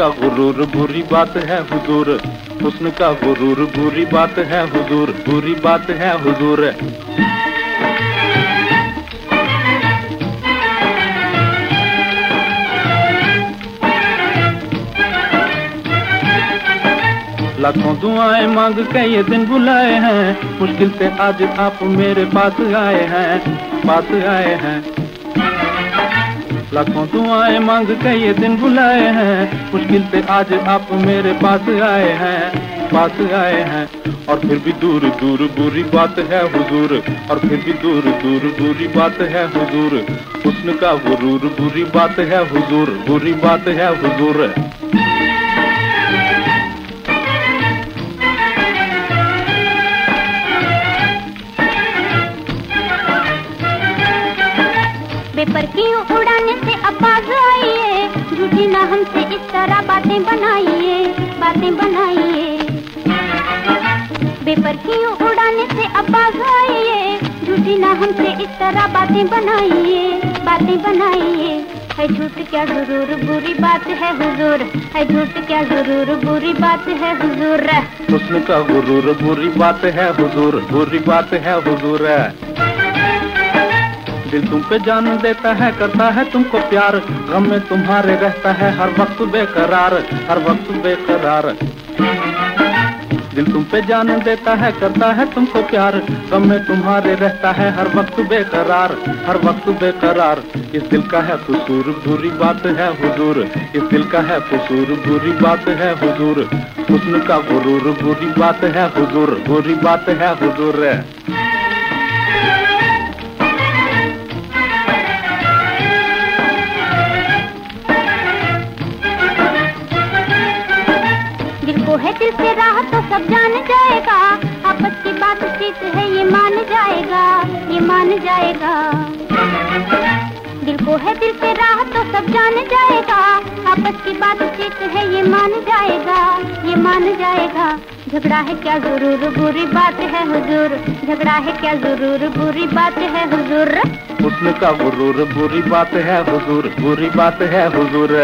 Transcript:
का गुरूर बुरी बात है, हुजूर। हुस्न का गुरूर बुरी बात है, हुजूर। बुरी बात है, हुजूर। लाखों दुआएँ मांग के ये दिन बुलाए हैं। मुश्किल से आज आप मेरे पास आए हैं, पास आए हैं। लाखों दुआएँ मांग के ये दिन बुलाए हैं। मुश्किल से आज आप मेरे पास आए हैं, पास आए हैं। और फिर भी दूर दूर बुरी बात है हुजूर। और फिर भी दूर दूर बुरी बात है हुजूर। हुस्न का गुरूर बुरी बात है हुजूर, बुरी बात है हुजूर। पेपर की उड़ाने से आवाज़ आई है। झूठी ना हमसे इस तरह बातें बनाइए बातें बनाइए। पेपर की उड़ाने से आवाज़ आई है। झूठी ना हमसे इस तरह बातें बनाइए बातें बनाइए। है झूठ क्या ज़रूर बुरी बात है हुजूर। है झूठ क्या ज़रूर बुरी बात है हुजूर। हुस्न का गुरूर बुरी बात है हुजूर, बुरी बात है हुजूर। दिल तुम पे जान देता है, करता है तुमको प्यार। गम में तुम्हारे रहता है हर वक्त बेकरार, हर वक्त बेकरार। दिल तुम पे जान देता है, करता है तुमको प्यार। गम में तुम्हारे रहता है हर वक्त बेकरार, हर वक्त बेकरार। इस दिल का है कसूर, बुरी बात है हुजूर। इस दिल का है कसूर, बुरी बात है हुजूर। हुस्न का गुरूर, बुरी बात है हुजूर, बुरी बात है हुजूर। को है दिल से राह तो सब जान जाएगा। आपस की बात बातचीत है, ये मान जाएगा, ये मान जाएगा। दिल को है दिल से राह तो सब जान जाएगा। आपस की बात बातचीत है, ये मान जाएगा, ये मान जाएगा। झगड़ा है क्या ज़रूर, बुरी बात है हुजूर। झगड़ा है क्या ज़रूर, बुरी बात है हुजूर। हुस्न का गुरूर, बुरी बात है हुजूर, बुरी बात है हुजूर।